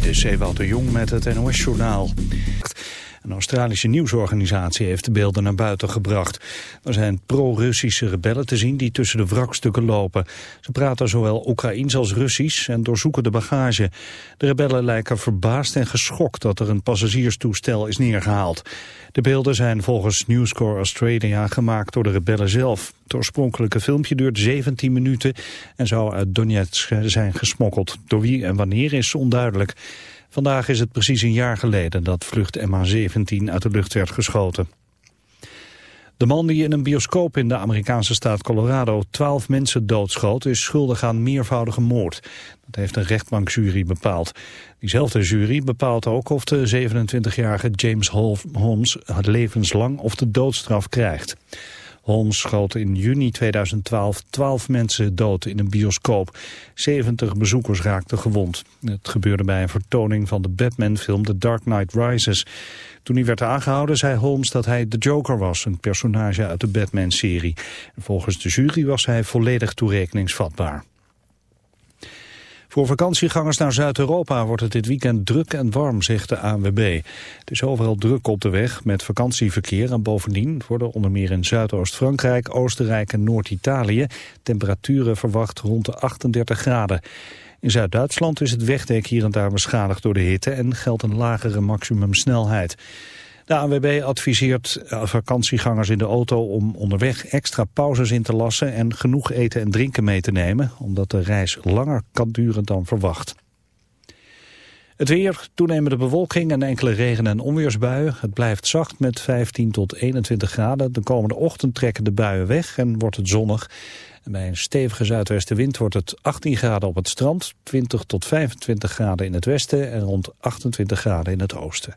Dit is Ewout Jong met het NOS-journaal. Een Australische nieuwsorganisatie heeft de beelden naar buiten gebracht. Er zijn pro-Russische rebellen te zien die tussen de wrakstukken lopen. Ze praten zowel Oekraïens als Russisch en doorzoeken de bagage. De rebellen lijken verbaasd en geschokt dat er een passagierstoestel is neergehaald. De beelden zijn volgens News Corps Australia gemaakt door de rebellen zelf. Het oorspronkelijke filmpje duurt 17 minuten en zou uit Donetsk zijn gesmokkeld. Door wie en wanneer is onduidelijk. Vandaag is het precies een jaar geleden dat vlucht MH17 uit de lucht werd geschoten. De man die in een bioscoop in de Amerikaanse staat Colorado twaalf mensen doodschoot is schuldig aan meervoudige moord. Dat heeft een rechtbankjury bepaald. Diezelfde jury bepaalt ook of de 27-jarige James Holmes levenslang of de doodstraf krijgt. Holmes schoot in juni 2012 12 mensen dood in een bioscoop. 70 bezoekers raakten gewond. Het gebeurde bij een vertoning van de Batman-film The Dark Knight Rises. Toen hij werd aangehouden zei Holmes dat hij de Joker was, een personage uit de Batman-serie. Volgens de jury was hij volledig toerekeningsvatbaar. Voor vakantiegangers naar Zuid-Europa wordt het dit weekend druk en warm, zegt de ANWB. Het is overal druk op de weg met vakantieverkeer en bovendien worden onder meer in Zuidoost-Frankrijk, Oostenrijk en Noord-Italië temperaturen verwacht rond de 38 graden. In Zuid-Duitsland is het wegdek hier en daar beschadigd door de hitte en geldt een lagere maximumsnelheid. De ANWB adviseert vakantiegangers in de auto om onderweg extra pauzes in te lassen en genoeg eten en drinken mee te nemen, omdat de reis langer kan duren dan verwacht. Het weer, toenemende bewolking en enkele regen- en onweersbuien. Het blijft zacht met 15 tot 21 graden. De komende ochtend trekken de buien weg en wordt het zonnig. Bij een stevige zuidwestenwind wordt het 18 graden op het strand, 20 tot 25 graden in het westen en rond 28 graden in het oosten.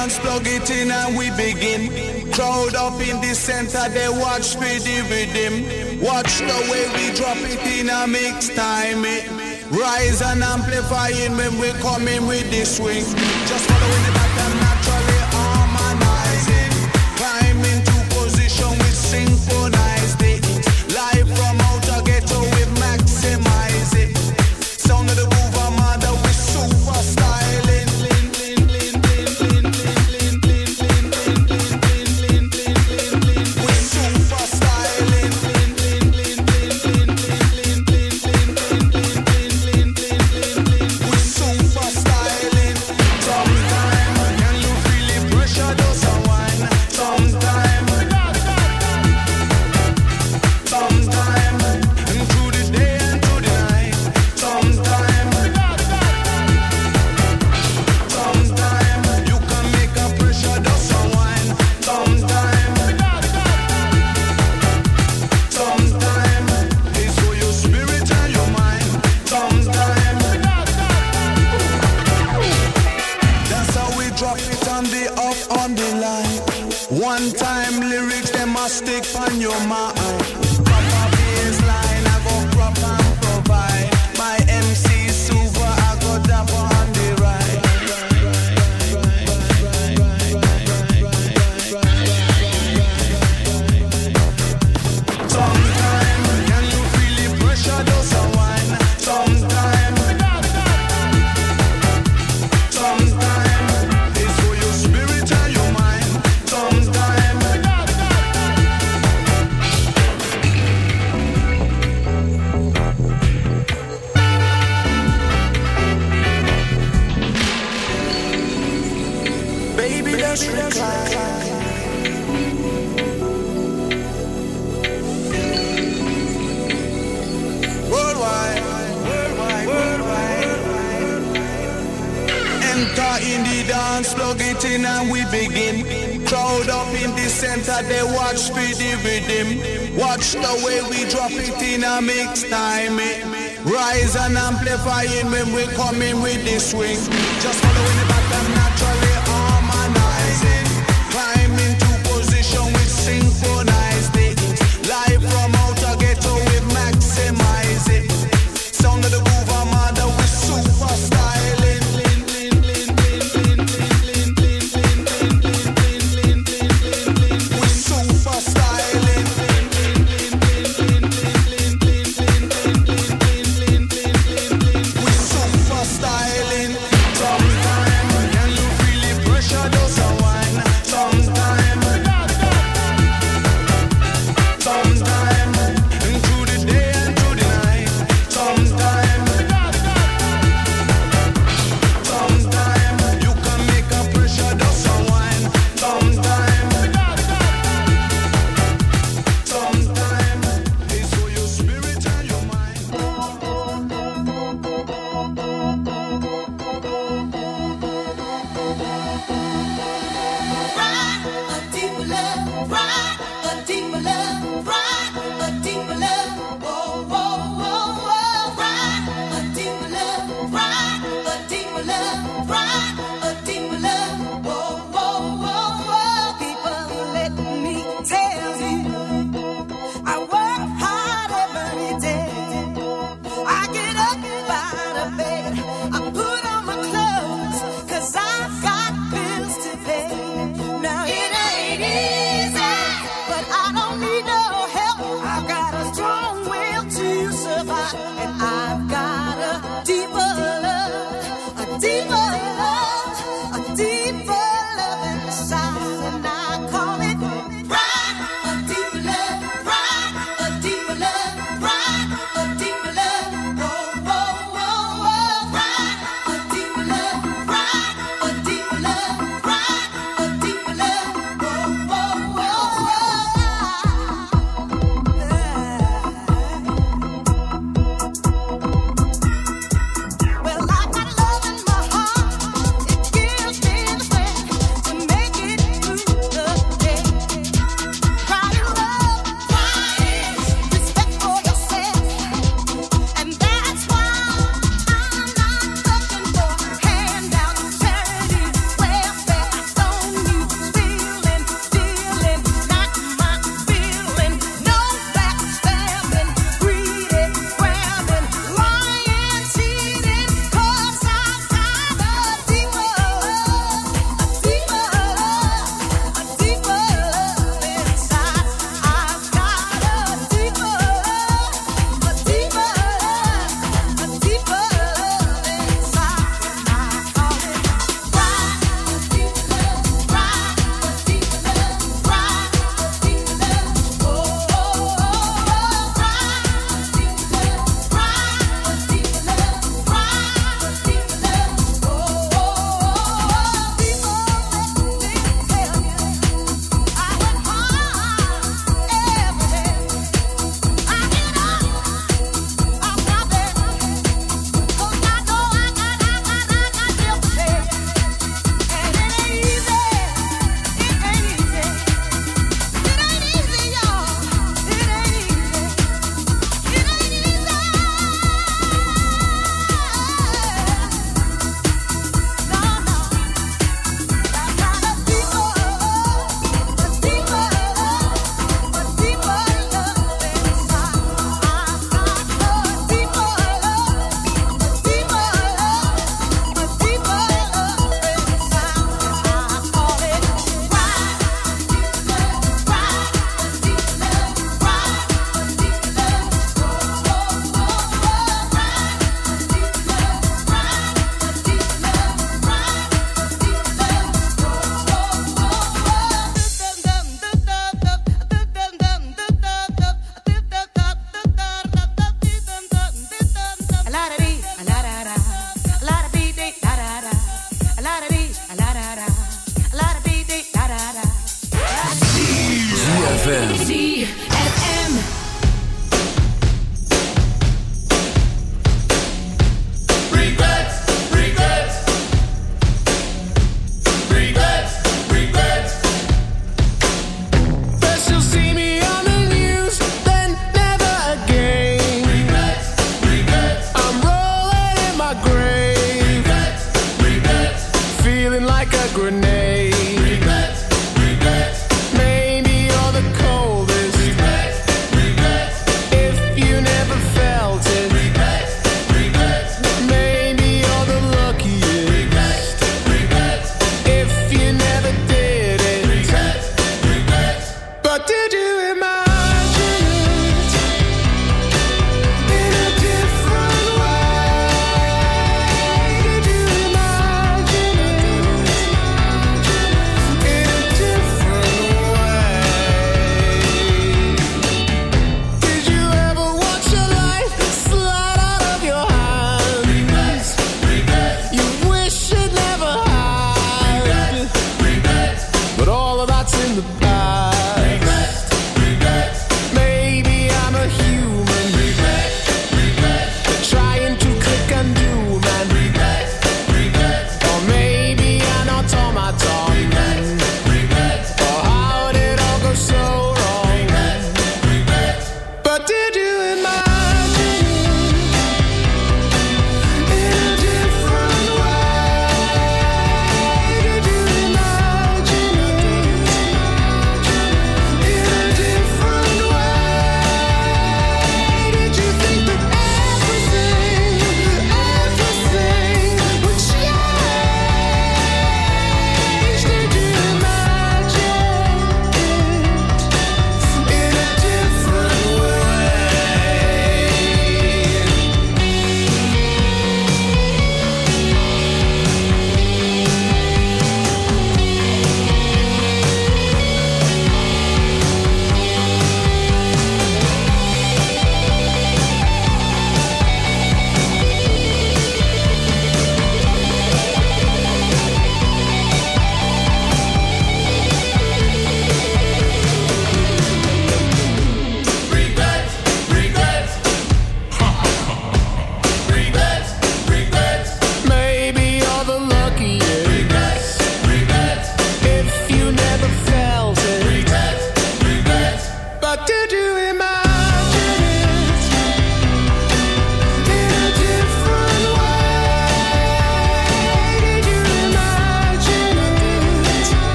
dance, plug it in and we begin. Crowd up in the center, they watch for the rhythm. Watch the way we drop it in a mix time. It. Rise and amplify it when we coming with the swing. Just following the terrifying when we're coming with this swing. Just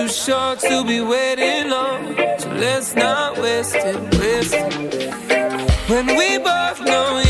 too short to be waiting long, so let's not waste it, waste it. When we both know.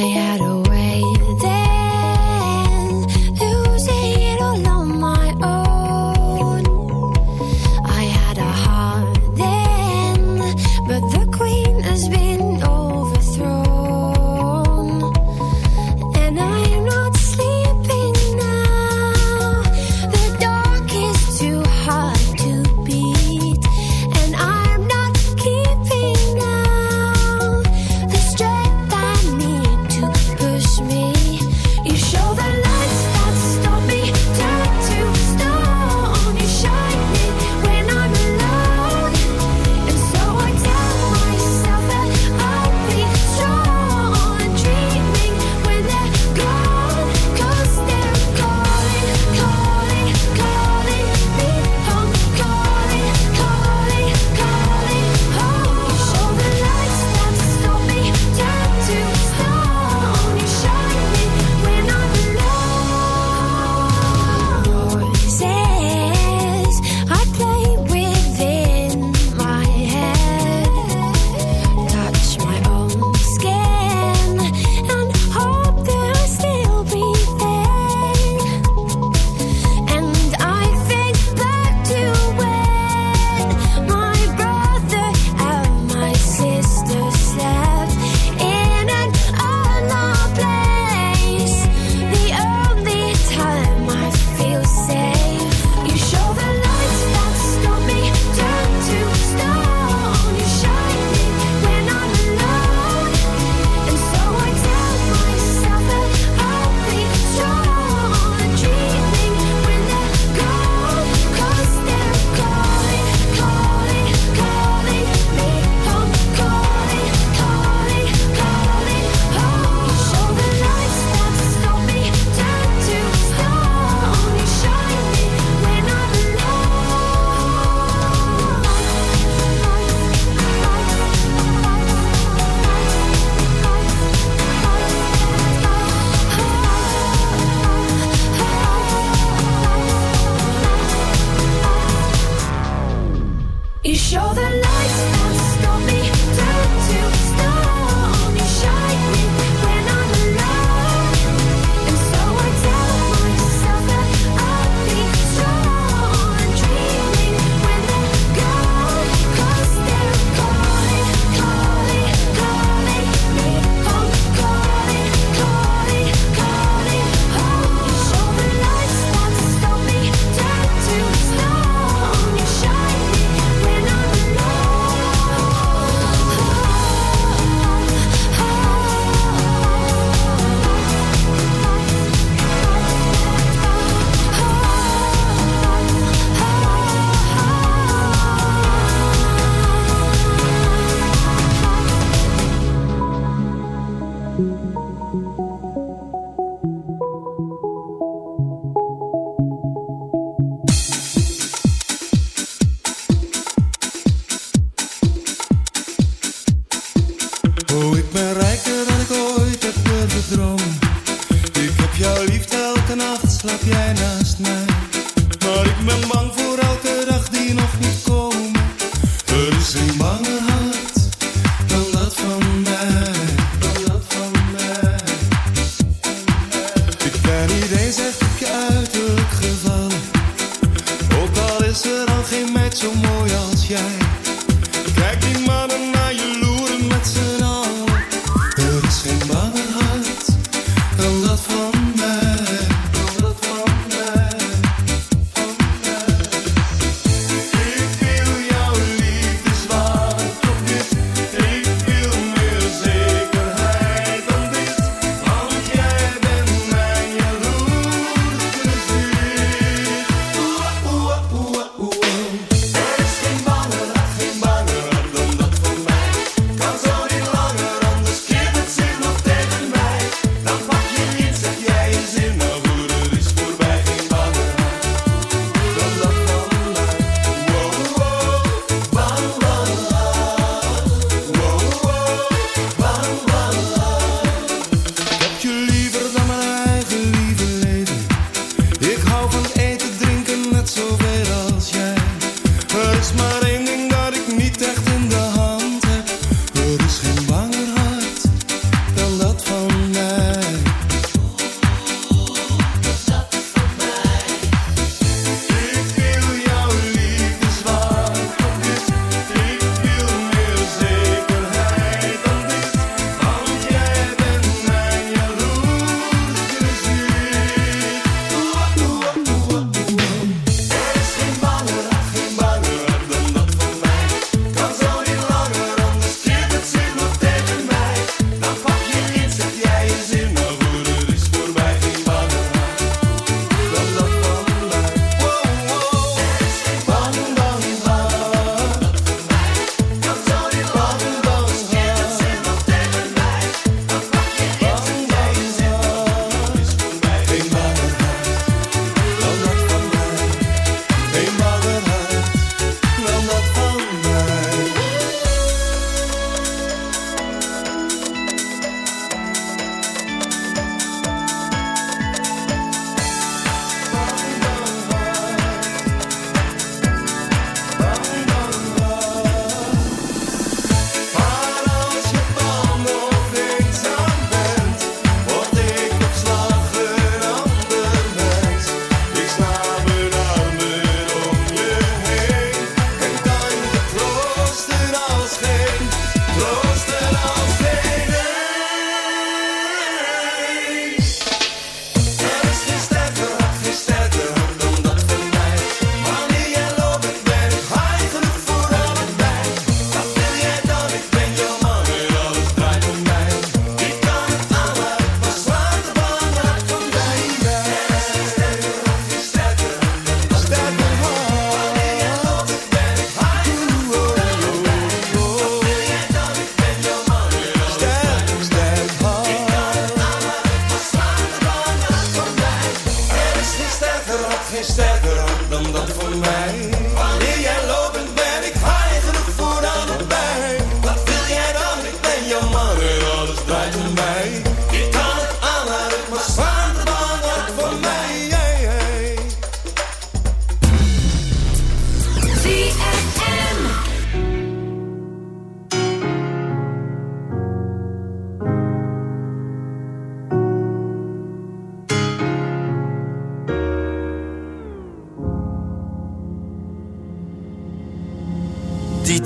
I had a